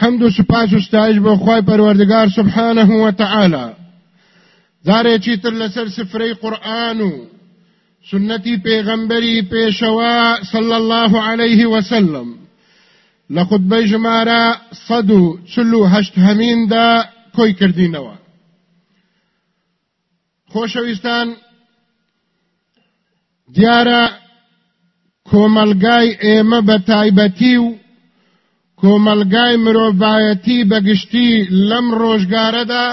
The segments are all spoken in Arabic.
حەمد و سپاس و ستایش بۆ خی پەروەردگار سبحانه و تعالی. جارێکی تر لەسەر سفرەی قورآن و سنەتی پێغەمبەری پێشەوە صلى الله عليه وسلم. لە خودبەی ژمارە سەد و چل و هەشت هەمیندا کۆی کردینەوە. خۆشەویستان دیارە کۆمەلگای ئێمە بە تایبەتی و کۆمەلگای مرۆڤایەتی بەگشتی لەم ڕۆژگارەدا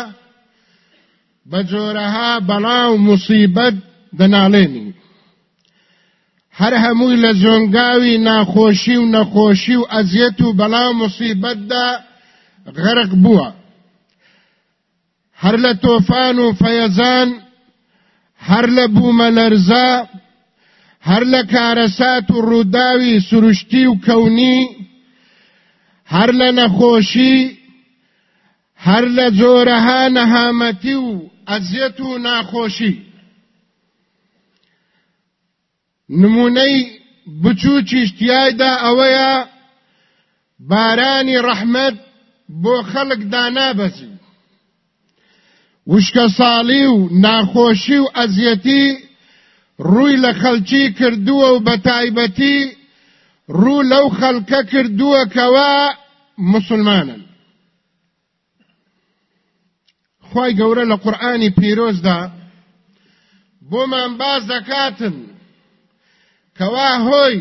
بە جۆرەها بەڵاو موسیبەت دەناڵێنی. هەر هەمووی لە زۆنگاوی ناخۆشی و نەخۆشی و ئەزیەت و بەڵاو موسیبەتدا غەرق بووە. هەر لە تۆفان و فەیەزان هەر لە بوومە لەرزە هەر لە کارەسات و ڕووداوی سروشتی و کەونی هەر لە نەخۆشی هەر لە جۆرەها نەهامەتی و ئەزیەت و ناخۆشی. نمونەی بچووکی شتیایدا ئەوەیە بارانی ڕەحمەت بۆ خەڵک دانابەزی وشکە ساڵی و ناخۆشی و ئەزیەتی ڕووی لە خەلکی کردووە و بە تایبەتی ڕوو لەو خەڵکە کردووە کەوا مسلمانن. خی گەورە لە قورآانی پیرۆزدا بۆمان باز دەکاتن کەوا هۆی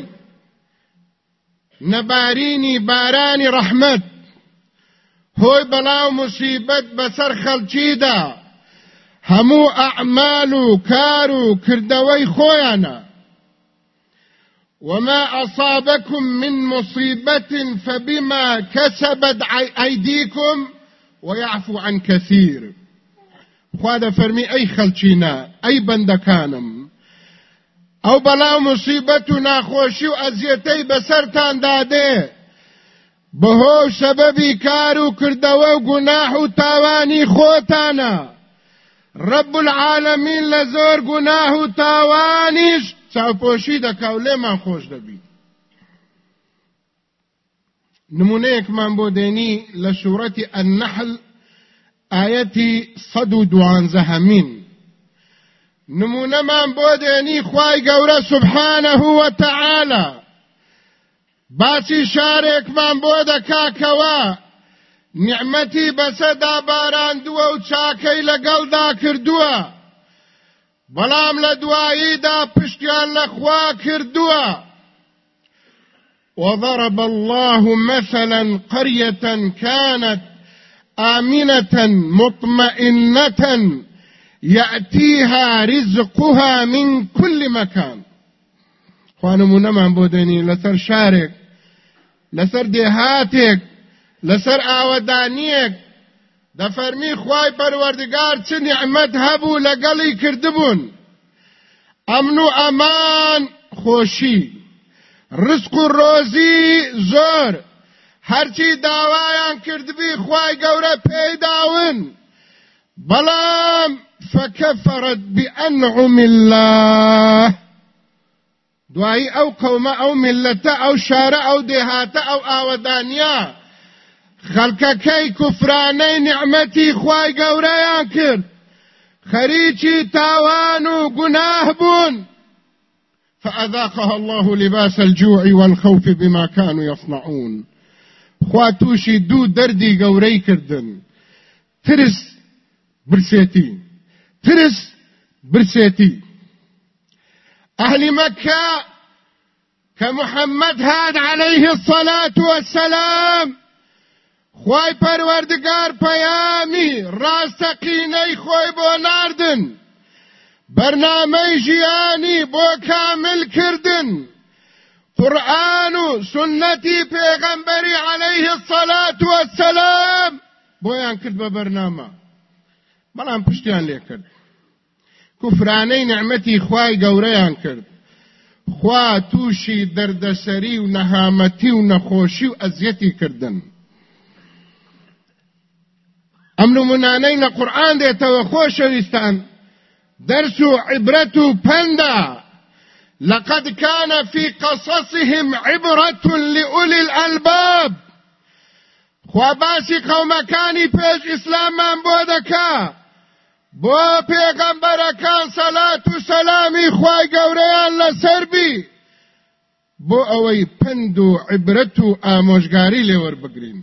نەبارینی بارانی ڕەحمەت هۆی بەڵاو مصیبەت بەسەر خەڵکیدا هەموو ئەعمال و کار و کردەوەی خۆیانە. وما أصابكم من مصيبة فبما كسبت أيديكم ويعفو عن كثير. خواد فرمي أي خلچينا أي بندكانم أو بلا مصيبتنا خوشي وأزيتي بسرتان داده. بهو سببي كارو كردو گناح تاواني خوتانا. رب العالمین لزور گناه و چاوپۆشی دەکاو لێمان خۆش دەبی نمونەیەکمان بۆ دێنی لە سوورەتی النحل ئاەتی سەد و دوانزەهەمین. نمونەمان بۆ دێنی خوای گەورە سبحانه وتعالى باسی شارێکمان بۆ دەکاکەوە. نیعممەتی بەسەدا باراندووە و چاکەی لەگەڵدا کردووە. بەڵام لە دواییدا پشتیان لەخوا کردووە. وضرب الله مثلا قرية كانت آمنة مطمئنة يأتيها رزقها من كل مكان. خوانمونەمان بۆ دەنی لەسەر شارێک لەسەر دێهاتێک لەسەر ده فرمی خوای پروردگار چه نعمت هبو لگلی کردبون امن و امان خوشی رزق و روزی زور هرچی داوایان کردبی خوای گوره پیداون بلام فكفرت بأنعم الله. دعي أو قوم أو ملة أو شارع أو دهات أو آودانيا خەڵکەکەی کوفرانەی نیعمەتی خوای گەورەیان کرد. خەریکی تاوان و فأذاقها الله لباس الجوع والخوف بما كانوا يصنعون. خوا توشی دوو دەردی گەورەی کردن. ترس برسێتی. ترس برسێتی. أهل مكة كمحمد هاد عليه الصلاة والسلام خواي پروردگار پیامی راستقینەی خۆی بۆ ناردن. بەرنامەی ژیانی بۆ کامل کردن. قورآن و سنەتی پێغەمبەری عليه الصلاة والسلام بۆیان کرد بە بەرنامە. بەڵام پشتیان لێ کرد. کوفرانەی نعمەتی خوای گەورەیان کرد. خوا تووشی دەردەسەری و نەهامەتی و نەخۆشی و ئەزیەتی کردن. ئەم نمونانەی لە قورآن دێتەوە خۆشەویستان دەرس و پەندا لقد كان في قصصهم عبرة لأولي الألباب. خواباسی قومەکانی پێش ئیسلامان بۆ دەکات بۆ پێغەمبەرەکان سەلات و سەلامی خوای گەورەیان لەسەر بی. بۆ ئەوەی پند و عبرەت و ئامۆژگاری لێوەربگرین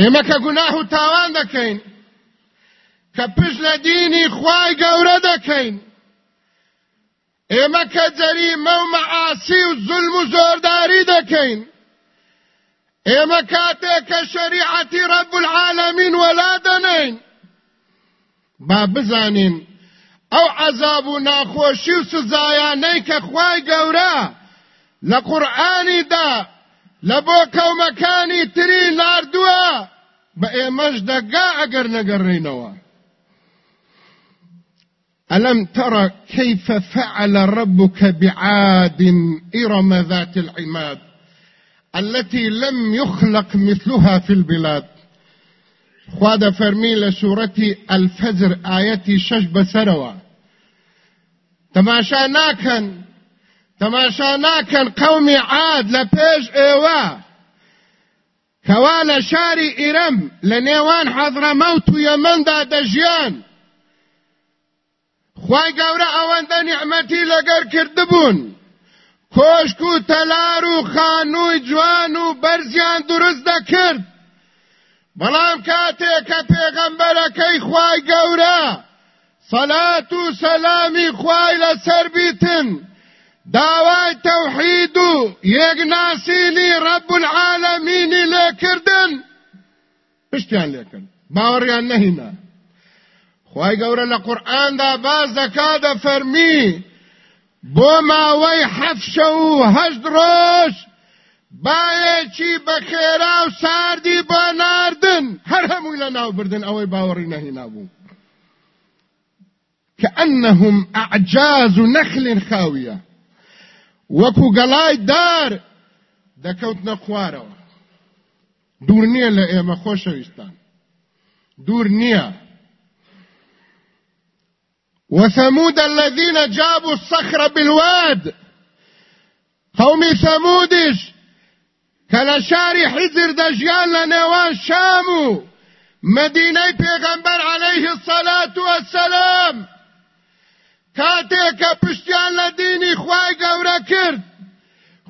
ئێمە کە گوناه و تاوان دەکەین کە پشت لە دینی خوای گەورە دەکەین. ئێمە کە جەریمە و مەعاسی و زولم و زۆرداری دەکەین. ئێمە کاتێک کە شریعەتی رب العالمین وەلا دەنین با بزانین ئەو عەزاب و ناخۆشی و سزایانەی کە خوای گەورە لە قورئانیدا لە بۆ کەومەکانی تری ناردووە بە ئێمەش دەگا ئەگەر نەگەڕێنەوە ألم ترى كيف فعل ربك بعاد إرم ذات العماد التي لم يخلق مثلها في البلاد؟ خواد فرمي لسورة الفجر آيتي شش بسروا تماشا ناكن تماشا ناکەن قومی عاد لە پێش ئێوە. کەوا لە شاری ئیرەم لە نێوان حەزرەمەوت و یەمەندا دەژیان. خی گەورە ئەوەندە نیحمەتی لەگەر کردبوون کۆشک و تەلار و خانووی جوان و بەرزیان دروست دەکرد. بەڵام کاتێک کە پێغەمبەرەکەی خی گەورە سەلات و سەلامی خی لەسەر بیتن. داوای تەوحید و یەکناسینی ڕەب العالەمینی لێکردن پشتیان لێکرد باوەڕیان نەهینا خوای گەورە لە قورئاندا باز دەکا دەفەرمی بۆ ماوەی حەفشە و هەشت ڕۆژ باەکی بەخێرا و ساردی بۆ ناردن. هەر هەمووی لە ناو بردن ئەوەی باوەڕی نەهینا بوو كأنهم أعجاز نخل خاوية. وكو قلاي دار دكوتنا خواروا دور نییە لە ئێمە خۆشەویستان. دوور نییە. وثمود الذين جابوا الصخر بالواد. قوم ثمودش كالشاري حزر دجيان لنوان شامو مدينة پیغمبر عليه الصلاة والسلام كاتيك پشتيان لديني خواي قورا کرد.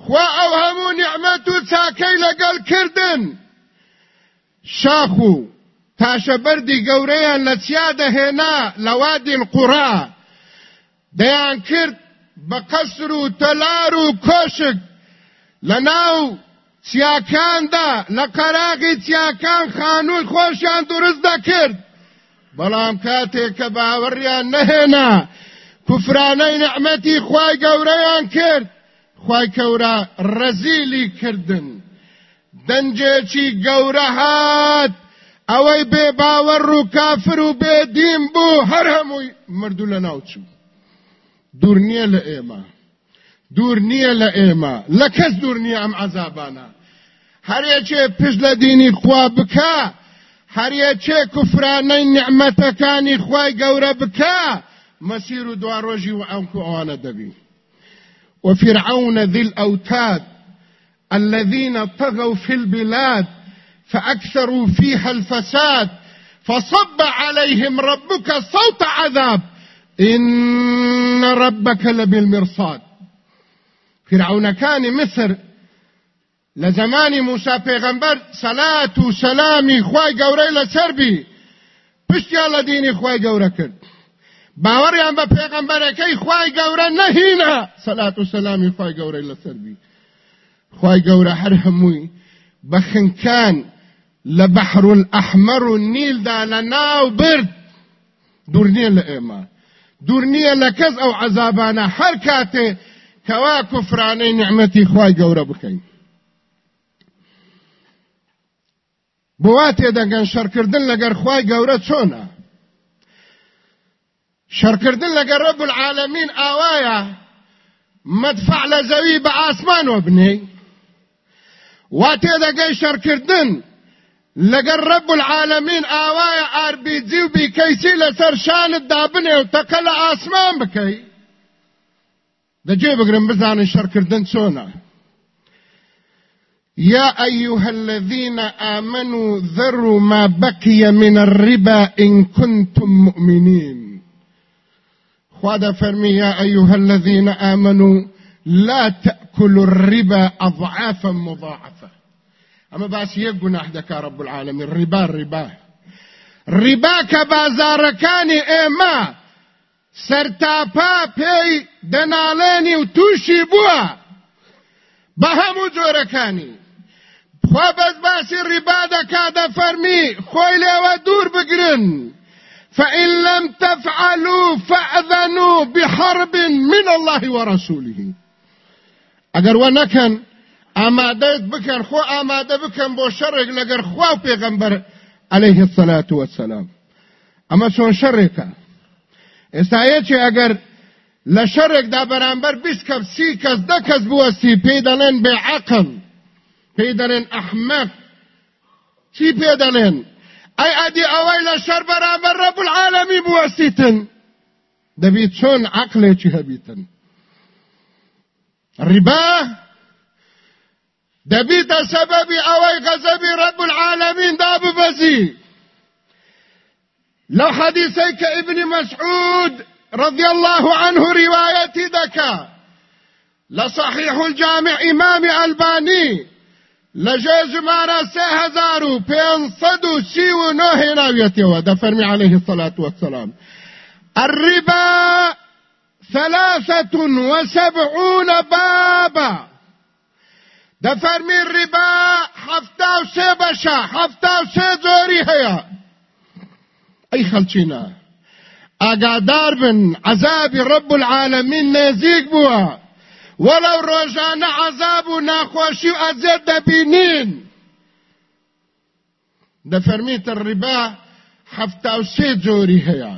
خوا ئەو هەموو نیعمەت و چاکەی لەگەڵ کردن. شاخ و تاشەبەردی گەورەیان لە چیا دەهێنا لە وادی القوڕا. دەیان کرد بە قەسر و تەلار و کۆشک لە ناو چیاکاندا لە قەراغی چیاکان خانووی خۆشیان دروست دەکرد. بەڵام کاتێک کە باوەڕیان نەهێنا. کوفرانەی نەعمەتی خوای گەورەیان کرد. خوای کەورە ڕەزیلی کردن. دەنجێکی گەورە هات. ئەوەی بێ باوەڕ و کافر و بێدیم بوو. هەر هەمووی مردوو لە ناوچوو دوور نییە لە ئێمە. دوور نییە لە ئێمە. لە کەس دوور نییە ئەم عذابانە. هەرێکێ پشت لە دینی خوا بکە. هەرێکێ کوفرانەی نعمەتەکانی خوای گەورە بکە. مەسیر و دواڕۆژی و ئەمکو ئەوانە دەبی وفرعون ذي الأوتاد الذين طغوا في البلاد فأكثروا فيها الفساد فصب عليهم ربك صوت عذاب. إن ربك لبالمرصاد. فرعون كان مصر لزمان موسى پیغمبر صلاة و سلامی خوای گوره لسربی پشتیا لدینی خوای گوره کرد. باوەڕیان بە پێغەمبەرەکەی خوای گەورە نەهینە سەلات و سەلامی خوای گەورەی لەسەربی خوای گەورە هەر هەمووی بە خنکان لە بەحر الأحمر و نیلدا لە ناو برد. دوور نییە لە ئێمە. دوور نییە لە کەس ئەو عەزابانە هەر کاتێ کەوا کوفرانەی نعمەتی خوای گەورە بکەین. بۆ وا تێدەگەن شەڕکردن لەگەر خوای گەورە چۆنە؟ شەڕکردن لەگەر ڕب العالمین ئاوایە مدفع لە زەوی بە ئاسمانەوە بنێ وا تێدەگەی شەڕکردن لەگەر ڕب العالمین ئاوایە ئاربیجی و بیکەیسی لەسەر شانت دابنێ و تەکە لە ئاسمان بکەی دەجێ بگرم بزانن شەڕکردن چۆنە يا أيها الذين آمنوا ذروا ما بقي من الربا إن كنتم مؤمنين خوادا فرمي يا أيها الذين آمنوا لا تأكلوا الربا أضعافا مضاعفة. أما باس يقنا أحدك رب العالمين. الربا الربا ربا كبازاركاني إيما سرتاپا پێی دەناڵێنی و تووشی بووە بە هەموو جۆرەکانی خوا بەس باسی ڕیبا دەکا دەفەرمی خۆی لێوە دوور بگرن. فإن لم تفعلوا فأذنوا بحرب من الله ورسوله. اگر ونکن آماده بکن خو آماده بکن بو شرک لگر خوا پیغمبر علیه الصلاة والسلام. اما چون شرکا استایه چه اگر لشرک دا برانبر بیس کس سی کس ده کس بوستی پیدلن بعقل پیدلن احمق چی پیدلن ئەی ئەدی ئەوەی لە شەر بەرامبەر ڕەب العالەمی بوەستیتن دەبیت چۆن عقلێکی هەبیتن ڕیبا دەبیتە سەبەبی ئەوەی غەزەبی ڕەب العالەمین دا ببەزی لو حديثيك ابن مسعود رضي الله عنه روايتي دكا. لصحيح الجامع إمام ألباني. لجێ ژمارە سێ هزار و پێنسەد و سی و نۆ هێناویەتەوە دەفەرمی عليه الصلاة والسلام. الربا ثلاثة وسبعون بابا. دەفەرمی الربا حەفتا و سێ بەشە حەفتا و سێ جۆری هەیە ئەی خەڵچینە ئاگادار بن عذابی رب العالمین نێزیک بووە ولو روزانه عذاب و ناخوشی و ئەزێر دەبینین دەفەرمیتە ڕیبا حەفتا و سێ جۆری هەیە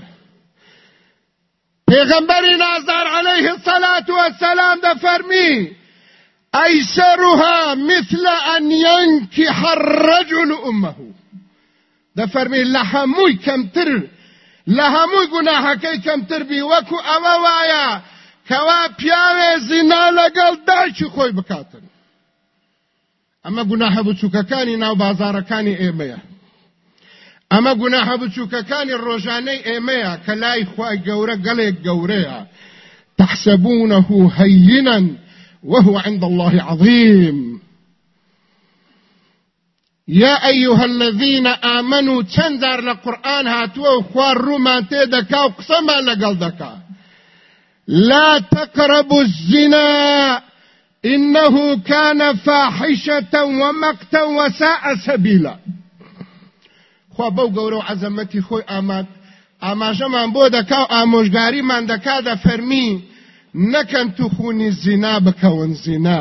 پێغەمبەری نازدار عليه الصلاة والسلام دەفەرمی أيسرها مثل أن ينكح الرجل أمه. دەفەرمی لە هەمووی کەمتر لە هەمووی گوناهەکەی کەمتر بی وەکو ئەوە کەوا پیاوێ زینا لەگەڵ دایکی خۆی بکاتن. ئەمە گوناهە بچووکەکانی ناو بازارەکانی ئێمەیە ئەمە گوناهە بچووکەکانی ڕۆژانەی ئێمەیە کە لای خوای گەورە گەڵێک گەورەیە تحسبونه هينا وهو عند الله عظيم يا أيها الذين آمنوا تندر لقرآن هاتوا وخوار رومان تيدكا وقسما لقلدكا لا تقربوا الزنا. إنه كان فاحشة ومقتا وساء سبيلا. خوا بەو گەورە و عەزەمەتی خۆی ئاماد ئاماژەمان بۆ دەکا و ئامۆژگاریمان دەکا دە فەرمی نەکەن تو خونی زینا بکەون زینا.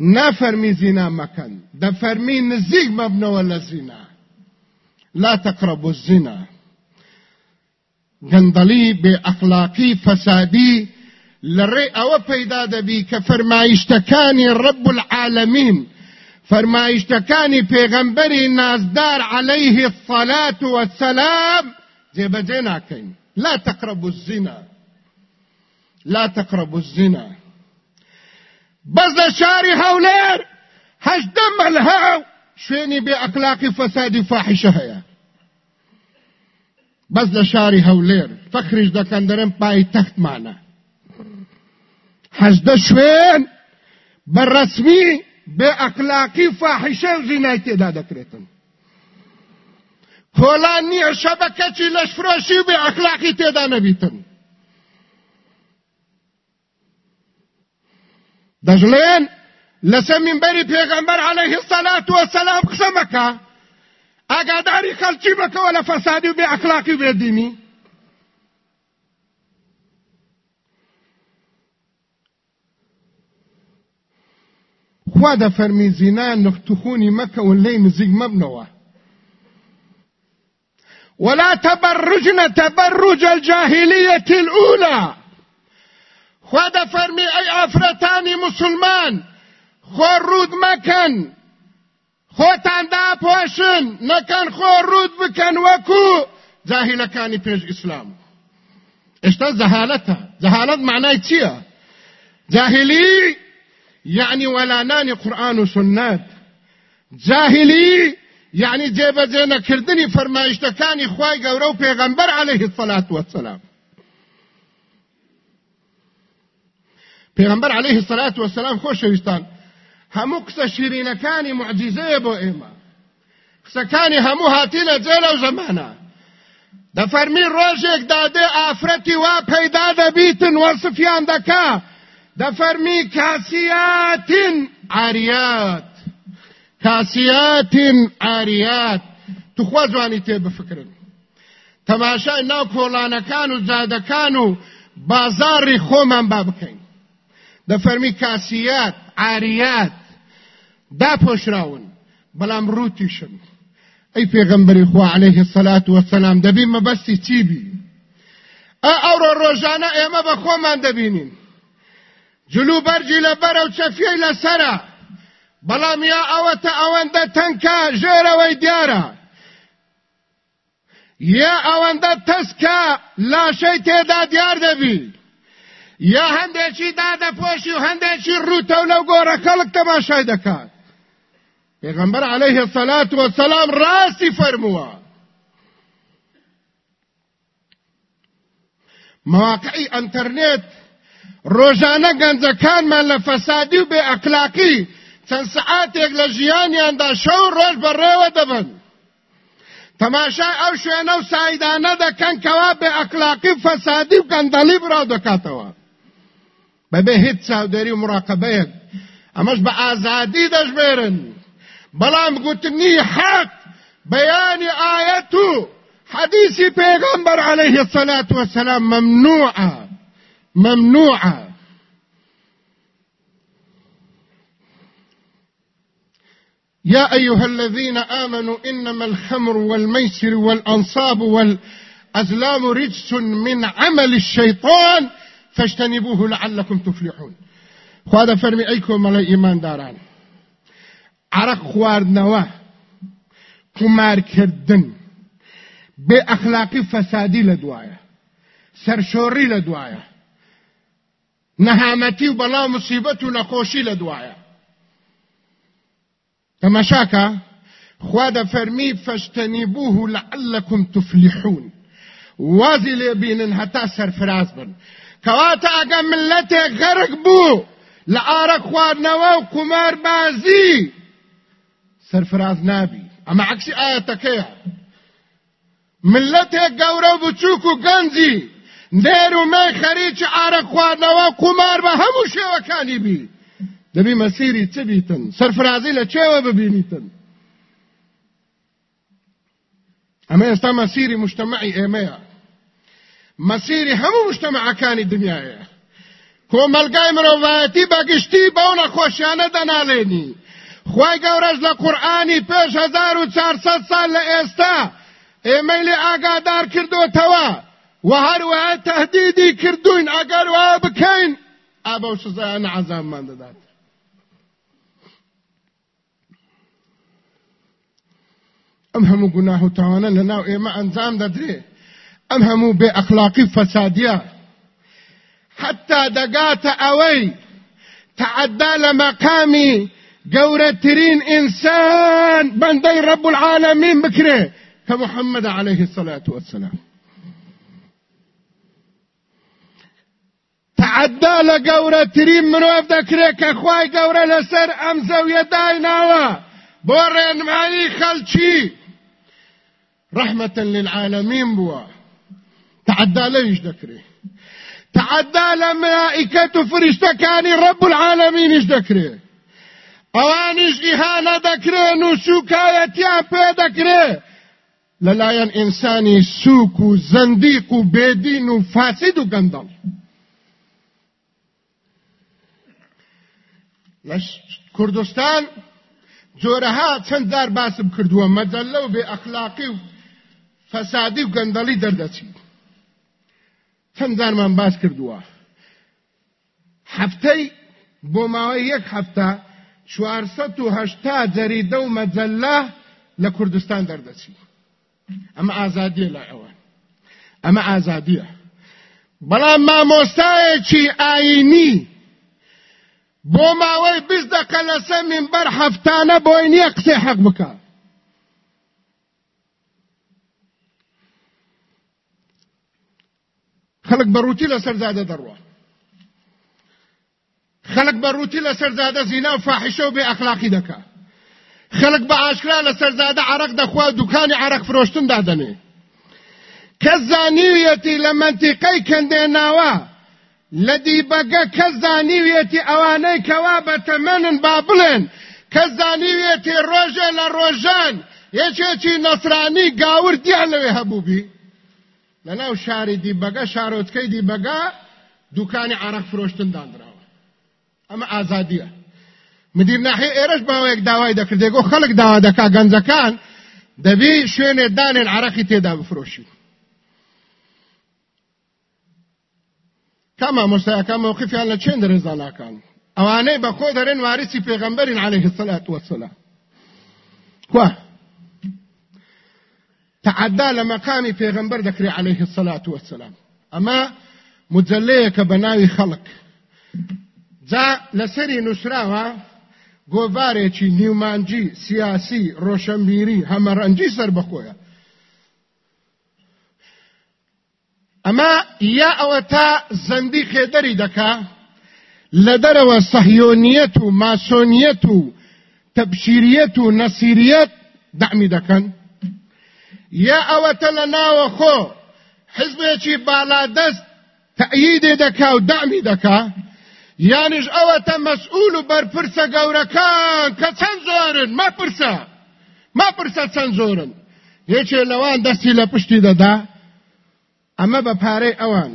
نافەرمی زینا مەکەن. دەفەرمی نزیک مەبنەوە لە زینا. لا تقربوا الزنا. گەندەڵی بێ ئەخلاقی فەسادی لەڕێ ئەوە پەیدا دەبی کە فەرمایشتەکانی ڕب العالمین. فەرمایشتەکانی پێغەمبەری نازدار عليه الصلاة والسلام. جێبەجێ ناکەین لا تقربوا الزنا. لا تقربوا الزنا. شاری هەولێر هەشدە مەلهاو شوێنی بێ ئەقلاقی فەسادی فاحشە هەیە بەس لە شاری هەولێر فەخریش دەکەن دەرم پای تەختمانە هەشدە شوێن بەڕەسمی بێ ئەقلاقی فاحشە و زینای تێدا دەکرێتن کۆلان نییە شەبەکەچی لەش فرۆشی و بێ ئەخلاقی تێدا نەبیتن دەژڵێن لەسەر منبەری پێغەمبەر عەلەیهی السەلات وەسەلام قسە مەکە ئاگاداری خەڵکی بکەوە لە فەسادی و بێ ئەخلاقی و بێدینی خوا دەفەرمی زینا نختخونی لێی نزیک مەبنەوە ولا تبرجن تبرج الجاهلية الأولى خدا فرمي أي أفرتاني مسلمان خور رود مكن خوتان دا پوشن نكن خور رود بكن وكو جاهل كاني بيج إسلام اشتا زهالتها زهالت معناه چيه جاهلي يعني ولا ناني قرآن وسنات جاهلي يعني جيبه زينه كردني فرمایشتەکانی خوای گەورە و عليه الصلاة والسلام پێغەمبەر عليه الصلاة والسلام خۆشەویستان هەموو قسە شیرینەکانی معجزەیە بۆ ئێمە قسەکانی هەموو هاتیە جێلە و زەمانە دەفەرمی ڕۆژێک دادێ ئافرەتی وا پەیدا دەبیتن وەصفیان دەکا دەفەرمی کاسیاتین عاریات کاسیات عاریات توخوا جوانی تێ بفکرن. تەماشای ناو کۆڵانەکان و جادەکان و بازاری خۆمان با بکەین دەفەرمی داپۆشراون بەڵام ڕوتیشن ئەی پێغەمبەری خوا عليه الصلاة والسلام دەبی مەبەستی چی بی؟ ئەوڕۆ ڕۆژانە ئێمە بە خۆمان دەبینین. جلو بەرجی لە بەرە و چەفیەی لەسەرە بەڵام یا ئەوەتە ئەوەندە تەنکە ژێرەوەی دیارە. یا ئەوەندە تەسکە لاشەی تێدا دیار دەبی. یا هەندێکی دادەپۆشی و هەندێکی ڕوتە و لەو گۆڕە خەڵک تەماشای دەکات. پێغەمبەر عەلەیه السەلات وەسەلام ڕاستی فەرمووە مواقعی ئەنتەرنێت ڕۆژانە گەنجەکانمان لە فەسادی و بێ ئەقلاقی چەند سعاتێک لە ژیانیاندا شەو ڕۆژ بەڕێوە دەبن تەماشای ئەو شوێنە و سایدانە دەکەن کەوا بێ ئەقلاقی فەسادی و گەندەڵی براو دەکاتەوە بەبێ هیچ چاودێری و مراقبەیەک ئەمەش بە ئازادی دەژمێرن بەڵام گوتنی حەق بەیانی ئاەت و حەدیثی پێغەمبەر عەلەیه الصلاة والسلام ممنوعە ممنوعە يا أيها الذين آمنوا إنما الخمر والميسر والأنصاب والأزلام رجس من عمل الشيطان فاجتنبوه لعلكم تفلحون. خواده فرمي أيكم على إيمان داران. عرق خواردنوا قمار كردن بأخلاقي فسادي لدوايا سرشوري لدوايا نهامتي وبلا مصيبة نخوشي لدوايا تماشاكا خواد فرمي فاجتنبوه لعلكم تفلحون. وازي لبين هتا سرفراز بن. كواتا اقا ملتي غرق بو لە ئارە خواردنەوە و سەرفراز نابی. ئەمە عکسی ئاەتەکەیە ملەتێک گەورە و بچووک و گەنجی نێر و مەی خەریکی ئارە خواردنەوە کومار بە هەموو شێوەکانی بی. دەبی مەسیری چ بیتن؟ سەرفرازی لە چێوە ببینیتن؟ ئەمە ئێستا مەسیری مشتمعی ئێمەیە مەسیری هەموو مشتمعەکانی دنیاە کۆمەلگای مرۆڤایەتی بەگشتی بەو نەخۆشیانە دەناڵێنی خی گەورەش لە قورآانی پێش 1400 سال لە ئێستا ئێمەی لێ ئاگادار کردوتەوە و هەروەها تهدیدی کردوین. ئەگەر وا بکەین ئابە و سزایانە عەزاممان دەدات ئەم هەموو گوناه و تاوانە لە ناو ئێمە ئەنجام دەدرێ ئەم هەموو بێ ئەخلاقی فەسادیە حتا دەگاتە ئەوەی تعدا لە مەقامی گەورەترین ئینسان بەندەی ڕەب العالمین بکرێ محەممەد عليه الصلاة والسلام. تعدا لە گەورەترین مرۆڤ دەکرێت کە خوای گەورە لەسەر ئەم زەویە دایناوە بۆ ڕێنمایی خەلکی رحمة للعالمين بوا. تعدى ليش ذكري تعدى لملائكة ئەوانیش ئیهانە دەکرێن و سوکایەتیان پێ دەکرێ. لەلایەن ئینسانی سوک و زەندیق و بێدین و فاسید و گەندەڵ. لە کوردستان جۆرەها چەنددار باسم کردووە مەجەل لەو بێ ئەخلاقی و فەسادی و گەندەڵی دەردەچی چەنددارمان باس کردووە. هەفتەی بۆ ماوەی یەک هەفتە چوارسەد و هەشتا جەریدە و مەجەلە لە کوردستان دەردەچی ئەمە ئازادیە لە ئەوە ئەمە ئازادیە. بەڵام مامۆستایەکی ئاینی بۆ ماوەی بیست دەقە لەسەر منبەر هەفتانە بۆی نییە قسەی حەق بکە. خەڵک بەڕووتی لەسەر زادە دەڕوە خەڵک بەڕووتی لەسەر زادە زینا و فاحیشە و بێ ئەخلاقی دەکا. خەڵک بە ئاشکرا لەسەر زادە عرق دەخوا دوکانی عرق فرۆشتن دادەنێ. کەس زانیویەتی لە مەنتیقەی کەندێناوە لە دیبەگە کەس زانیویەتی ئەوانەی کەوا بەتەمەنن با بڵێن. کەس زانیویەتی ڕۆژێ لە ڕۆژان یەکێکی نەسرانی گاور دیان لەوێ هەبووبی لەناو شاری دیبەگە شارۆچکەی دیبەگە دوکانی عرق فرۆشتن دانراوە ئەمە ئازادیە. مدیر ناحی ئێرەش باوەیەک داوای دەکردێگۆ خەڵک داوا دەکا گەنجەکان دەبی شوێنێ دانێن عرەقی تێدا بفرۆشین کما مستەکە مووقفیان لە چێن دەرێزاناکان ئەوانەی بە خۆ دەرێن وارسی پێغەمبەرین عليه الصلاة والسلام کوا تعدا لە مەقامی پێغەمبەر دەکرێ عليه الصلاة والسلام ئەمە مجلەیەکە بە ناوی خەڵک. جا لەسەری نووسراوە گۆڤارێکی نیومانجی سیاسی ڕۆشنبیری هەمەڕەنجی سەر بەخۆیە ئەمە یا ئەوە تا زەندی خێدەری دەکا لە دەرەوە سەحیۆنیەت و ماسۆنیەت و تەبشیریەت و نەسیریەت دەعمی دەکەن یا ئەوەتە لە ناوە خۆ حزبێکی بالادەست تەعییدێ دەکا و دەعمی دەکا یانیش ئەوەتە مەسئول و بەرپرسە گەورەکان کە چەند زۆرن؟ مەپرسە. مەپرسە چەند زۆرن. یەکێ لەوان دەستی لە پشتی دەدا ئەمە بە پارەی ئەوان.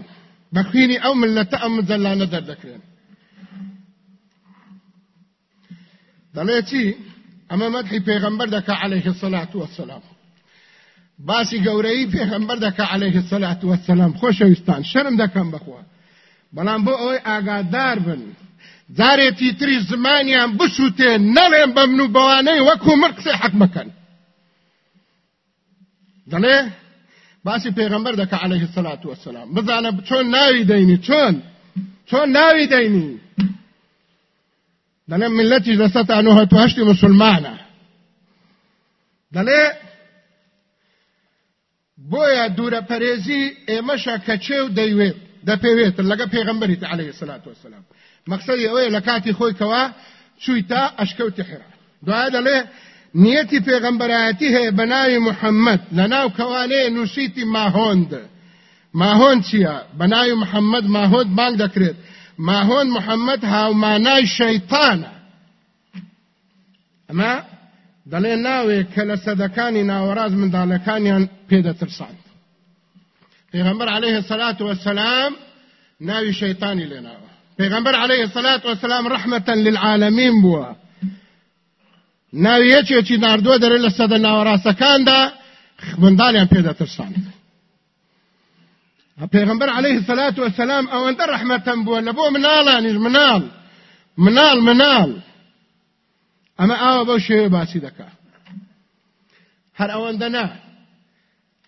بە خوێنی ئەو ملەتە ئەم مجلانە دەردەکرێن. دەڵێ چی؟ ئەمە مەدحی پێغەمبەر دەکا عليه الصلاة والسلام باسی گەورەی پێغەمبەر دەکا عليه الصلاة والسلام خۆشەویستان. شەرم دەکەم بخوا. بەڵام بۆ ئەوەی ئاگادار بن. جارێتی تری زمانیان بسووتێ نەڵێن بەمن و بەوانەی وەکو من قسەی حەق مەکەن دەڵێ باسی پێغەمبەر دەکە عليه الصلاة والسلام. بزانە چۆن ناوی دەینی چۆن چۆن ناوی دەینی دەڵێ ملەتی لەسە تانوهەت هەشتی مسلمانە دەڵێ بۆیە دوورە پەرێزی ئێمەشە کەچێ و دەیوێت دەپێوێت لەگە پێغەمبەریت عليه الصلاة والسلام مەقصدی ئەوەیە لە کاتی خۆی کەوا چووی تا ئەشکەوتی حێرا. دوای دەڵێ نیەتی پێغەمبەرایەتی هەیە بە ناوی محەممەد لە ناو کەوانەیە نووسیتی ماهۆند. ماهۆن چییە؟ بە ناوی محەممەد ماهۆت بانگ دەکرێت. ماهۆن محەممەد هاومانای شەیتانە. ئەمە دەڵێ ناوێک کە لە سەدەکانی ناوەڕاز منداڵەکانیان پێدەترسان. پێغەمبەر عليه الصلاة والسلام ناوی شەیتانی لێناوە پێغەمبەر عليه الصلاة والسلام رحمة للعالمين بووە ناوی یەکێکی ناردووە دەرێ لە سەدە ناوەڕاستەکاندا منداڵیان پێدەترسان پێغمبەر عليه الصلاة والسلام ئەوەندە ڕحمەتەم بووە لە بۆ مناڵانیش مناڵ مناڵ مناڵ ئەمە ئاوە بەو شێوێ باسی دەکا هەر ئەوەندە نا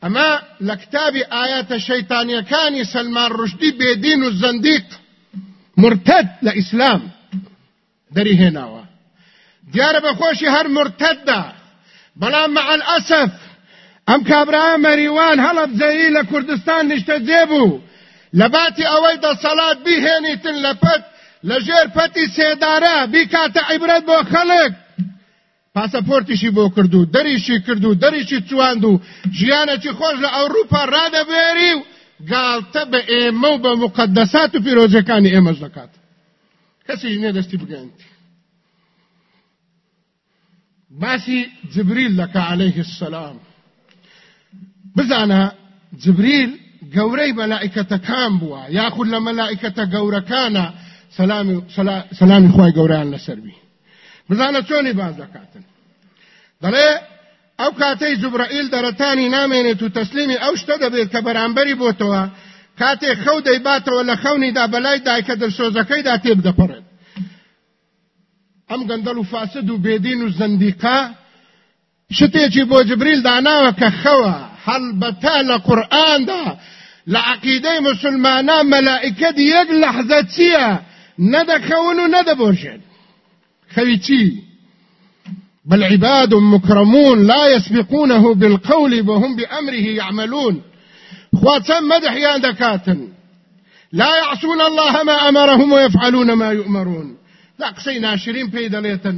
ئەمە لە کتابی ئاياتە شەیتانیەکانی سلمان ڕشدی بێدین و زەندیق مرتد لە ئیسلام دەری هێناوە دیارە بەخۆشی هەر مرتددا بەڵام مع الأسف. ئەم کابرا مەریوان هەڵە بزەیی لە کوردستان نیشتە جێبوو لە باتی ئەوەی دەسەڵات بیهێنیتن لە پەت لە ژێر پەتی سێدارە بیکاتە پاسەپۆرتیشی بۆ کردو دەریشی کردو دەریشی چواند و ژیانەکی خۆش لە ئەوروپا ڕادەبێری و گاڵتە بە ئێمە و بە مقدسات و پیرۆزەکانی ئێمەش دەکات. کەسیش نێ دەستی بگەنتی باسی جبریل دەکە عليه السلام بزانە جبریل گەورەی مەلائکەتەکان بووە یاخود لە مەلائکەتە گەورەکانە سلامی سلامی خی گەوریان لەسەروی بزانە چۆنی باز دەکاتن. دەڵێ ئەو کاتەی جوبرائیل دەرەتانی نامێنێت و تەسلیمی ئەو شتە دەبێت کە بەرامبەری بۆتەوە کاتێک خەو دەیباتەوە لە خەونیدا بەلای دایکە دەرسۆزەکەیدا تێب دەپەڕێت. ئەم گەندەڵ و فاسد و بێدین و زەندیقا شتێکی بۆ جبریل داناوە کە خەوە هەڵبەتە لە قورئاندا لە عقیدەی مسلمانان مەلائکەت یەک لەحزە چییە؟ نەدەکەون و نەدەبۆژێن چی بل عباد مكرمون لا يسبقونه بالقول وهم بأمره يعملون. خواتم مدحيان دكاتن. لا يعصون الله ما أمرهم ويفعلون ما يؤمرون. لا قسەی ناشرین پێی دەڵێتن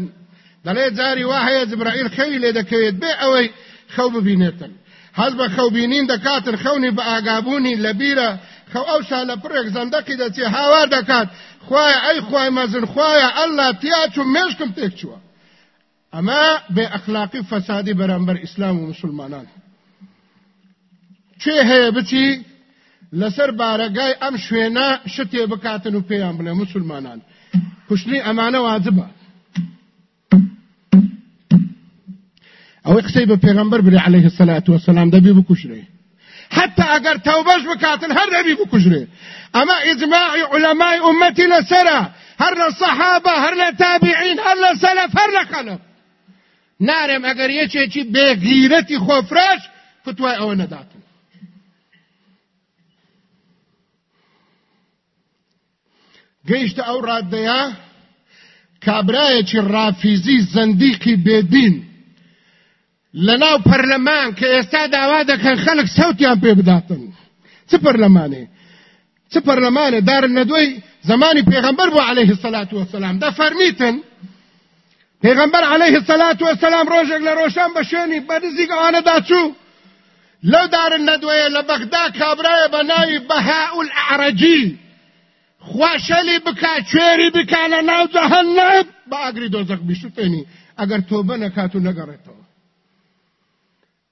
دەڵێت جاری وا هەیە جبرائیل خەوی لێ دەکەوێت بێ ئەوەی خەو ببینێتن هەز بە خەوبینین دەکاتن خەونی بە ئاگابوونی لە بیرە خەو ئەوشا لە پرێک زەندەقی دەچێ هاوار دەکات خوایە ئەی خوای مەزن خوایە ئەللا تیاچ و مێشکم تێک چووە ئەمە بێ ئەخلاقی فەسادی بەرامبەر ئیسلام و مسلمانان کوێ هەیە بچی لەسەر بارەگای ئەم شوێنە شتێ بکاتن و پێیان بڵێ مسلمانان کوشتنی ئەمانە واجبە ئەوەی قسەی بە پێغەمبەر بری عليه الصلاة والسلام دەبی بکوشرێ حتى ئەگەر تەوبەش بکاتن هەر دەبی بکوژرێ لەسەرە هەر لە سەحابە هەر لە تابعین هەر لە سەلەف هەر لە خەلف نارێم ئەگەر یەکێکی بێغیرەتی خۆفراش فتوای ئەوە نەداتن گەیشتە ئەو ڕادەیە کابرایەکی ڕافیزی زەندیقی بێدین لە ناو پەرلەمان کە ئێستا داوا دەکەن خەڵک سەوتیان پێ بداتن. چ پەرلەمانێ چ پەرلەمانێ دارن نەدوی زمانی پێغەمبەر بۆ عليه الصلاة والسلام. دەفەرمیتن پێغەمبەر عليه الصلاة والسلام ڕۆژێک لە ڕۆژان بە شوێنی بەنزیک ئەوانەدا چوو لەو دارن نەدوەیە لە بەغدا کابرایە بە ناوی بەها العرجی خواشەلی بکا کوێری بکا لە ناو جەهەنەم بە ئاگری دۆزەق بیشتێنی. ئەگەر تۆبە نەکات و نەگەڕێتەوە.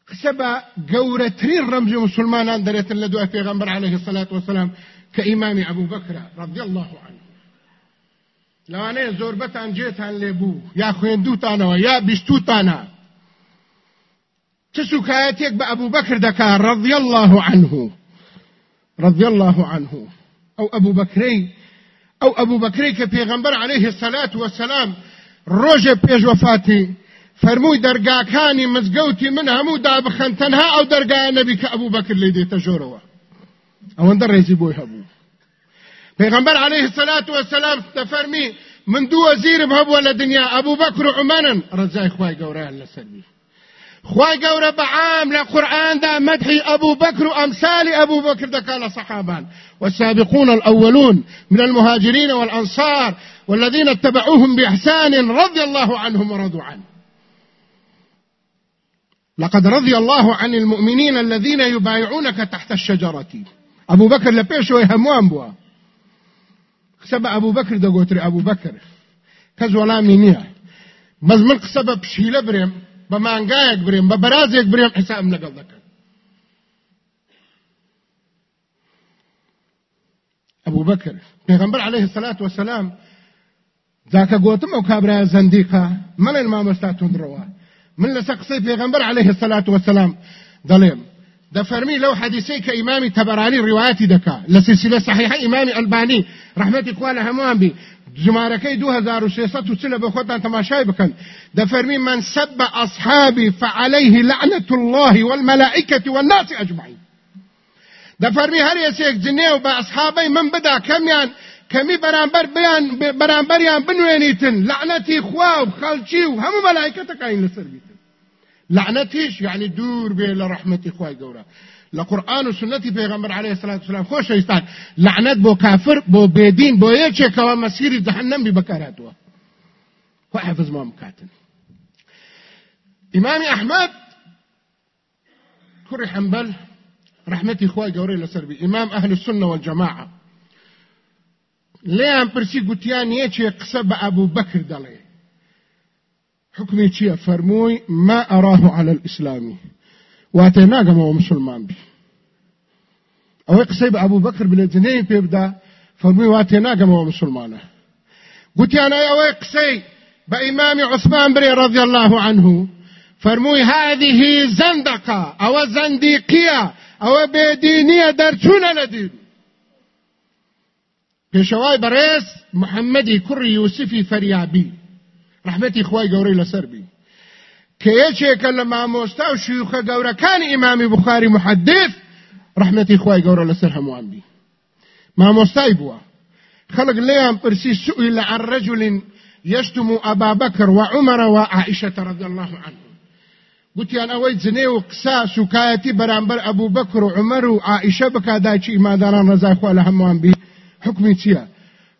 قسە بە گەورەترین ڕەمزی مسلمانان دەرێتن لە دوای عليه الصلاة والسلام. ئیمامی ئەبوو بەکرە رضی الله عنه. لەوانەیە زۆربەتان جێتان لێبوو یا خوێندووتانەوە یا بیستوتانە چ سوکایەتێک بە ئەبوو بەکر دەکا؟ رضی الله عنه. رضی الله عنه. ئەو ئەبوو بەکرەی ئەو ئەبوو بەکرەی کە عليه الصلاة والسلام ڕۆژێ پێش وەفاتی فەرمووی دەرگاکانی مزگەوتی من هەموو دابخەن تەنها ئەو دەرگایە نەبی کە ئەبوو بەکر دێتە ژۆرەوە. ئەوەندە ڕێزی بۆی هەبوو پێغەمبەر عليه الصلاة والسلام دەفەرمی من دوو وەزیرم هەبووە لە دنیا ئەبوو بەکر و عومەرن ڕەجای خوای گەورەیان لەسەر بی خواي گەورە بەعام لە قورآاندا مدحی أبو بكر وأمثال أبو بكر دكان صحابان. والسابقون الأولون من المهاجرين والأنصار والذين اتبعوهم بإحسان رضي الله عنهم ورضوا عنه. لقد رضي الله عن المؤمنين الذين يبايعونك تحت الشجرة. أبو بكر لبيشو يهموان بوا سبب أبو بكر دقوتري أبو بكر. كزولامي نيه بەس من قسە بە پشیلە برێم بە مانگایەک برێم بە حسابم لەگەڵ دەکەن ئەبوو بەکر پێغمبەر عليه الصلاة والسلام ذاکە گوتم ئەو کابرا زەندیقە مەڵێن مامۆستا تونندڕەوە من قسەی پێغمبەر عليه الصلاة والسلام؟ دەڵێم دفرمي لو حديثي كإمام تبراني رواياتي دكا. لسلسلة صحيحة إمام ألباني. رحمة إخوانها هموان بي. ژمارەکەی 2600 بە خۆتان تەماشای بکەن دەفەرمی من سب أصحابي فعليه لعنة الله والملائكة والناس أجمعين. دەفەرمی هەر کەسێک جنێو ئەسحابەی من بدا کەمیان کەمی بەرامبەر بیان بەرامبەریان بنوێنیتن لعنەتی خوا و خەڵکی و هەموو مەلایکەتەکەین لەسەر بیتن لعنەتیش یعنی دوور بێ لە ڕەحمەتی خوای گەورە لقرآن وسنتي پیغمبر عليه الصلاة والسلام خوش ایستان لعنت بو کافر بو بيدين بو یچه کوا مسیر جهنم بی بکاراتوا خو حفظ ما مكاتن امام احمد كري حنبل رحمتي خوای گوري لسربي امام أهل السنة والجماعة. ليان برسي قتيان يچه قصب ابو بكر دلي حكمي چيه فرموي ما أراه على الاسلامي واتي ناقم مسلمان بي. أو قصيب ابو بكر بن الجنين بيبدا فرمي واتي ناقم مسلمانه. قلت أنا يا قصي بإمام عثمان بن رضي الله عنه فرموي هذه زندقة أو زنديقية أو بيدينية درچون لدين. پێشەوای بەڕێز محەممەدی کوڕی یوسفی فەریابی ڕحمەتی خی گەورەی لەسەربی کە یەکێکە لە مامۆستا گەورەکانی ئیمامی بخاری محەدث ڕحمەتی خوای گەورە لەسەر هەمووان بی. مامۆستای بووە. خەڵک لێیان پرسی عن رجل يشتم أبا بكر وعمر وعائشة رضي الله عنه گوتیان ئەوەی جنێ و قسا سوکایەتی بەرامبەر ئەبوو بەکر و عمر و عائشە بکداچی ئیماداران ڕزاخوا لە هەمووان بی. حکمی چییە؟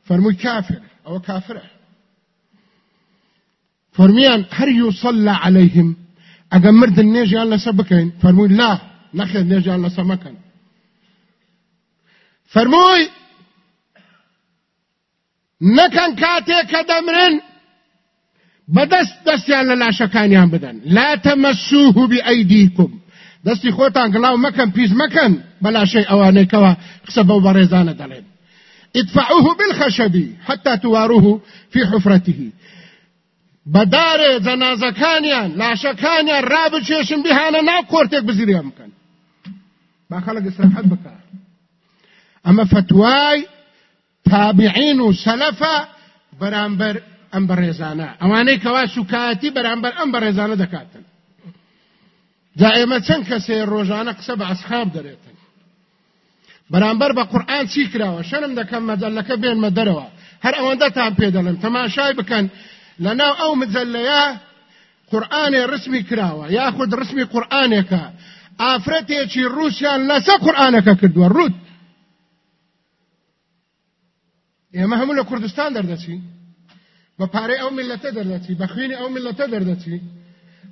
فەرمووی کافر. ئەوە کافرە. فرميان هر يصلى عليهم. مردن نێژیان لەسە بکەین فەرمووی لا نەخێت نێژیان لەسە مەکەن فەرمووی نەکەن کاتێک کە دەمرن بەدەست دەستیان لە لاشەکانیان بدەن لا تەمەسوه بئەیدیکم دەستی خۆتان گڵاو مەکەن پیس مەکەن بەلاشەی ئەوانێکەوە قسە بەو بەڕێزانە دەڵێن ادفعوه بالخشب حتى تواروه في حفرته. بەدارێ جەنازەکانیان لاشەکانیان ڕابچێشن بهانە ناو کۆرتێک بزیریان بکەن. با خەڵک ئستراحەت بکە ئەمە فتوای تابعین و سەلەفە بەرامبەر ئەم بەڕێزانە. ئەوانەی کەوا سوکاتی بەرامبەر ئەم بەڕێزانە دەکاتن. جا ئێمە چەند کەسێ ڕۆژانە قسە بە ئەسخاب دەرێتن. بەرامبەر بە قورآن چی کراوە؟ شەرم دەکەم مەجەلەکە بێنمە دەرەوە. هەر ئەوەندەتان پێ دەڵێم. تەماشای بکەن. لەناو ئەو مجلەیە قورآانێ ڕسمی کراوە یاخود ڕسمی قورآانێکە ئافرەتێکی رووسیان لەسە قورآانەکە کردووە ڕوت. ئێمە هەموو لە کوردستان دەردەچی. بە پارەی ئەو ملەتە دەردەچی بە خوێنی ئەو ملەتە دەردەچی.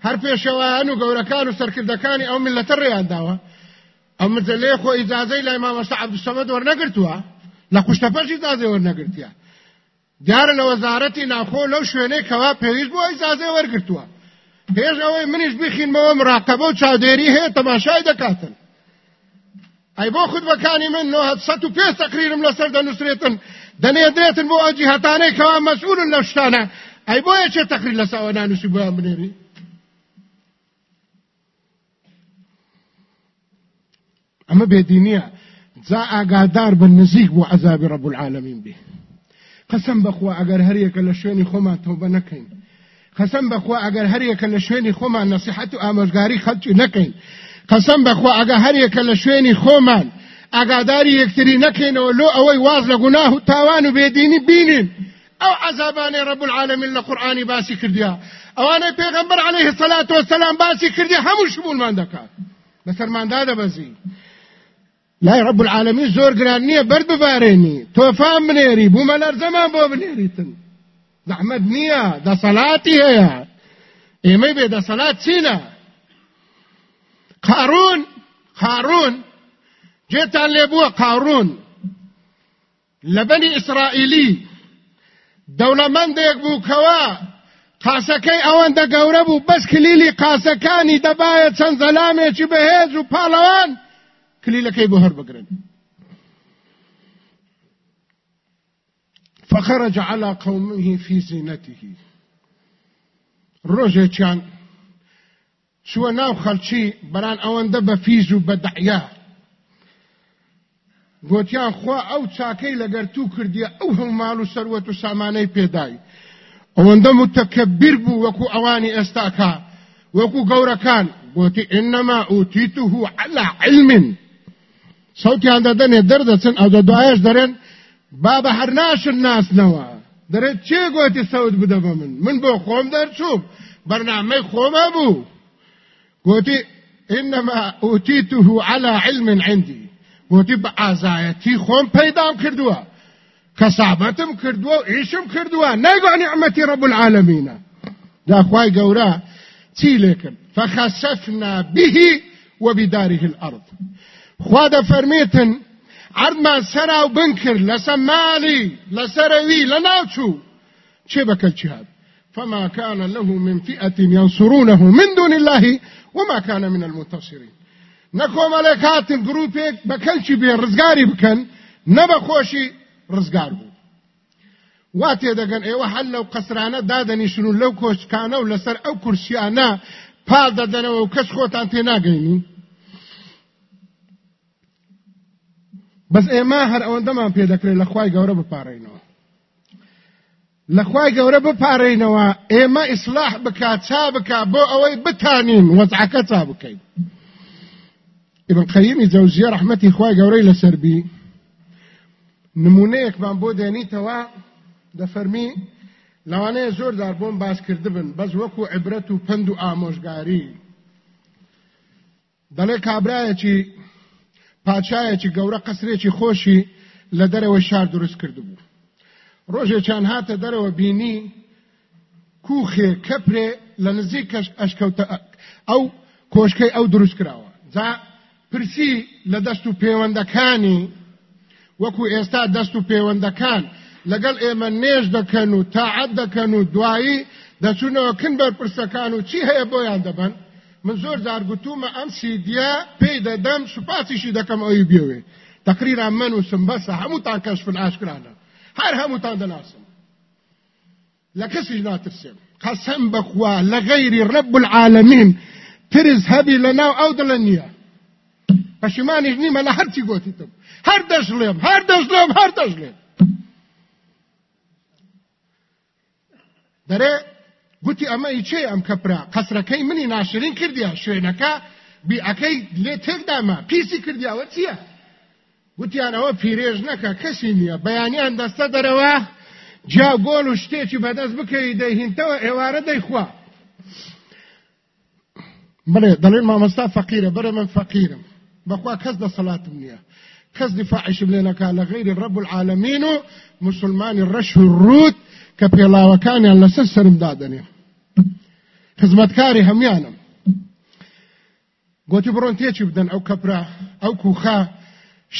هەر پێشەوەیان و گەورەکان و سەرکردەکانی ئەو ملەتە ڕێیان داوە. ئەو مجلەیە خۆ ئیجازەی لای مامەستا عەبدوسەمەد وەرنەگرتووە. لە خوشتەپەش ئیجازەی وەرنەگرتیە. دیارە لە وەزارەتی ناخۆ لەو شوێنەی کەوا پێویست بۆ ئیزازێ وەرگرتووە. پێش ئەوەی منیش بخینمەوە مراقبە و چاودێری هەیە تەماشای دەکاتن. ئەی بۆ خودبەکانی من نۆهەت و پێ تەقریرم لەسەر دەنووسرێتن. دەنێدرێتن بۆ ئەو جیهەتانەی کەوا مەسئولن لەو شتانە. ئەی بۆیە چێ تەقریر لەسەوە نانووسی بۆیان بنێری ئەمە بێدینیە. جا ئاگادار بە نزیک بۆ عەزابی ڕەب العالمین بێ قسم بخوا ئەگەر هەریەکە لە شوێنی خۆمان تۆبە نەکەین قسم بخوا ئەگەر هەریەکە لە شوێنی خۆمان نەسیحەت و ئامۆژگاری خەڵکی نەکەین قسم بخوا ئەگە هەریەکە لە شوێنی خۆمان ئاگاداری یەکتری نەکەینەوە لۆ ئەوەی واز لە گوناه و تاوان و بێدینی بینین. ئەو عذابانێ ڕب العالمین لە قورآانی باسی کردیا. ئەوانەی پێغەمبەر عليه الصلاة والسلام باسی کردی هەموو شمولمان دەکات بەسەرماندا دەبەزی لای رب العالمین زۆر گران نییە بەر ببارێنی تۆفان بنێری بوومە لەرزەمان بۆ بنێریتن زەحمەت نییە دەسەڵاتی هەیە ئێمەی بێ دەسەڵات چینە قارون قارون جێتان لێ بووە قارون لە بەنی ئیسرائیلی دەوڵەمەندێک بوو کەوە قاسەکەی ئەوەندە گەورە بوو بەس کلیلی قاسەکانی دەبایە چەند زەلامێکی بەهێز و پاڵەوان کلیلەکەی بۆ هەر بگرن فخرج على قومه في زينته. ڕۆژێکیان چووە ناو خەلچی بەران ئەوەندە بە فیز و بەدەعیا گوتیان خوا ئەو چاکەی لەگەرتوو کردیە ئەو هەمماڵ و سەروەت و سامانەی پێدای ئەوەندە متەکەبیر بوو وەکو ئەوانی ئێستاکە وەکو گەورەکان گوتی ئینەما ئوتیتوه على علم سەوتیان دەدەنێ دەردەچن ئەو دەدوایش دەرێن با بە هەرناشن ناسنەوە دەرێت چێ گوتی سەوت بدە بە من؟ من بۆ خۆم دەرچووم بەرنامەی خۆمە بوو گوتی إنما أوتيته على علم عندي گوتی بە ئازایەتی خۆم پەیدام کردووە کەسابەتم کردووە و ئیشم کردووە نەیگوە نعمەتی ڕب العالمینە داخوای گەورە چی لێکرد به وبداره الأرض. خوا دەفەرمێتن عردمان سەرا و بن کرد لەسەر ماڵی لەسەرەوی لەناوچوو چێ بەکەلچی هات فما كان له من فئة ينصرونه من دون الله وما كان من المنتصرين نەکۆمەڵێک هاتن گرروپێک بە کەلکی بێ؟ ڕزگاری بکەن نەبە خۆشی ڕزگار بوو. وا تێدەگەن ئێوە هەل لەو قەسرانە دادەنیشن و لەو کۆچکانە و لەسەر ئەو کورسیانە پاڵ دەدەنەوە و تێ ناگەینی بەس ئێمە هەر ئەوەندەمان پێ دەکرێت لە خوای گەورە بپارڕینەوە. لە خوای گەورە بپارڕینەوە ئێمە ئیسلاح بکات چا بکە بۆ ئەوەی بتانین وەزعەکە چا بکەین. ابن قەیمی جەوزیە ڕەحمەتی خوای گەورەی لەسەربی نمونەیەکمان بۆ دێنیتەوە دەفەرمی لەوانەیە زۆردار بۆم باس کردبن بەس وەکو عبرەت و پند و ئامۆژگاری. دەڵێ کابرایەکی پاشایەکی گەورە قەسرێکی خۆشی لە دەرەوە شار دروست کردبوو. ڕۆژێکیان هاتە دەرەوە بینی کوخێ کەپرێ لە نزیک ئەشکەوتە ئەو کۆشکەی ئەو دروست کراوە. جا پرسی لە دەست و پەیوەندەکانی وەکو ئێستا دەست و پەیوەندەکان لەگەڵ ئێمە نێژ دەکەن و تاعەت دەکەن و دوایی دەچونەوە کن بەر پرسەکان و چی هەیە بۆیان دەبن؟ من زۆر جار گوتومە ئەم سیدیا پێی دەدەم سوپاسیشی دەکەم ئەوی بێوێ تقریرا من وسم بەسە هەمووتان کەشفن ئاشکرانە هەر هەمووتان دەناسم لە کەسیش ناترسێم قەسەم بەخوا لە غەیری ڕەب العالمین ترز هەبی لەناو ئەو دڵە نییە پەشیمانیش نیمە لە هەرچی گۆتیتم هەر دەژڵێم هەر دەژڵێم هەر دەژڵێم دەرێ گوتی ئەمە چێ ئەم کەپرا؟ قەسرەکەی منی ناشرین کردیا شوێنەکە بیعەکەی لێ تێکداما. پیسی کردیاوە چییە؟ گوتیان ئەوە پیرێژ نەکە کەسی نییە. بەیانیان دەستە دەرەوە جا گۆل و شتێکی بەدەست بکەی دەیهینتەوە ئێوارە دەیخوا. بڵێ دەڵێن مامەستا فەقیرە بەرە من فەقیرم. بەخوا کەس دەسەڵاتم نییە. کەس دیفاعشم لێ نەکا لە غیری ڕەب العالمین و مسلمانی ڕەش و ڕوت کە پێڵاوەکانیان لەسەر سرم دادەنێ. خزمەتکاری هەمویانم گوتی بڕۆن تێکی بدەن ئەو کەپرا ئەو کوخا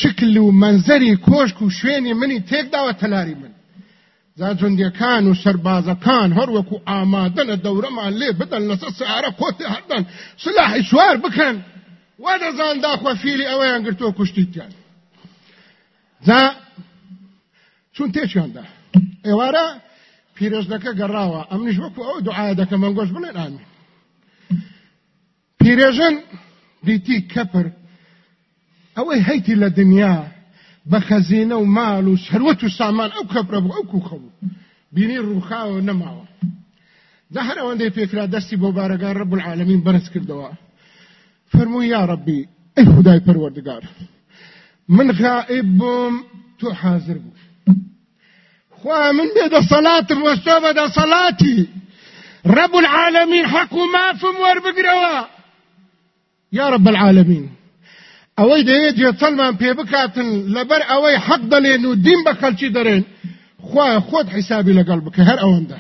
شکل و منزەری کۆشک و شوێنی منی تێکداوە تەلاری من زا جندەکان و سەربازەکان هەروەکو ئامادە لە دەورەمان لێ بدەن لەسەر سیارە خۆتی هەردەن سلاحی سوار بکەن وا دەزان داخوا فیلی ئەوەیان گرتووە کوشتیتیان جا چون تێکیاندا ئێوارە پیرێژنەکە گەڕاوە. ئەمنیش وەکو ئەو دوعایە دەکە مەنگۆش بڵێن ئامی. پیرێژن دیتی کەپر. ئەوەی هەیتی لە دنیا بە خەزینە و ماڵ و سەروەت و سامان ئەو کەپرە بوو ئەو کوخە بوو. بینی ڕووخاوە نەماوە. دا هەر ئەوەندەی پێکرا دەستی بۆ بارەگار ڕب العالمین بەرز کردەوە. فەرمووی یا ڕبی ئەی خدای پەروەردگار من غائب بووم تۆ حاضر بوو. خوا من بێدە سەلاتم وەستۆ بەدە سەلاتی رب العالمين حق مافم وەربگرەوە یا رب العالمین ئەوەی دەیە جێچەلمان پێ بکاتن لەبەر ئەوەی حەق دەلێن و دین بە خەلکی دەرێن خوایە خۆت حیسابی لەگەڵ بکە هەر ئەوەندە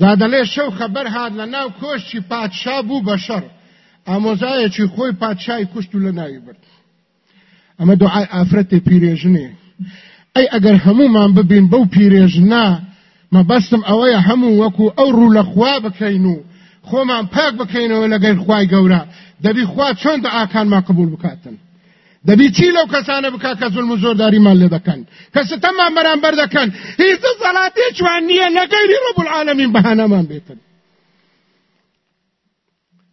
دادەلێ شەو خەبەر هات لە ناو کۆشتی پادشا بوو بەشەر ئامۆزایەکی خۆی پادشای کوشت و برد. ئەمە دوعای ئافرەتی پیرێژنێ ئەی ئەگەر هەمومان ببین بەو پیرێژنا مەبەستم ئەوەیە هەموو وەکو ئەو ڕوو لە خوا بکەین و خۆمان پاک بکەینەوە لەگەر خوای گەورە دەبی خوا چۆن دعاکانمان قبول بکاتن دەبی چی لەو کەسانە بکات کە زولم و زۆرداریمان لێ دەکەن کە ستەمان بەرامبەر دەکەن هیچ دەسەڵاتێکوان نییە لە گەیری ڕب العالمین بە هانەمان بێتن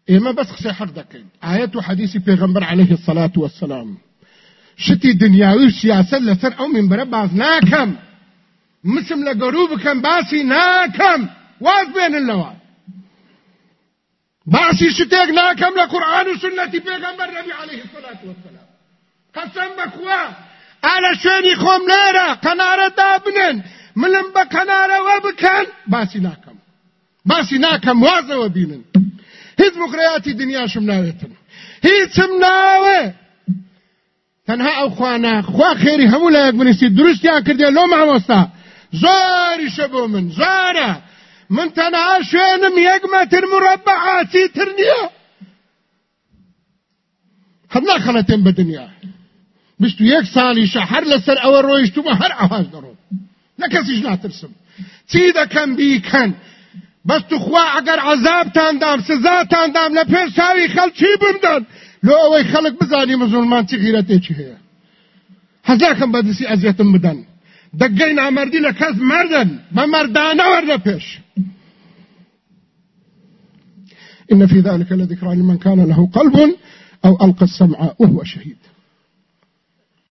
ئێمە بەس قسەی حەق دەکەین ئایەت و حەدیثی پێغەمبەر عليه الصلاة والسلام. شتی دنیاوی سیاست لەسەر ئەو منبەرە باس ناکەم مسم لە گەڕوو بکەم باسی ناکەم واز بێنن لەوە باسی شتێک ناکەم لە قورآن و سنەتی پێغەمبەر نەبی عليه الصلاة والسلام. قەسەم بەخوا ئالە شوێنی خۆم لێرە قەنارە دابنن ملم بە قەنارەوە بکەن باسی ناکەم باسی ناکەم وازەوە بینن. هیچ مقرياتي دنیاشم ناوێتن هیچم ناوێ تەنها ئەو خوانە خوا خێری هەموو لایەک بنیسی دروستیان کردێ لۆ مامۆستا زۆریشە بۆ من زۆرە من تەنها شوێنم یەک مەتر مربعاتی تر نییە هەر ناخەڵەتێن بە دنیا. بشت و یەک ساڵیشە هەر لەسەر ئەوە ڕۆیشتومە هەر ئاواز دەڕۆ نە کەسیش ناترسم چی دەکەم بیکەن بەس توخوا ئەگەر عذابتان دام سزاتان دام لە پێش چاوی خەڵکی بمدەن لۆ ئەوەی خەڵک بزانی مزلمان چی غیرەتێکی هەیە حەزاکەم بەدەسی ئەزیەتم بدەن دەگەی نامەردی لە کەس مردن. بە مردانە وەرە پێش إن في ذلك لذكرى لمن كان له قلب أو ألقى السمع وهو شهيد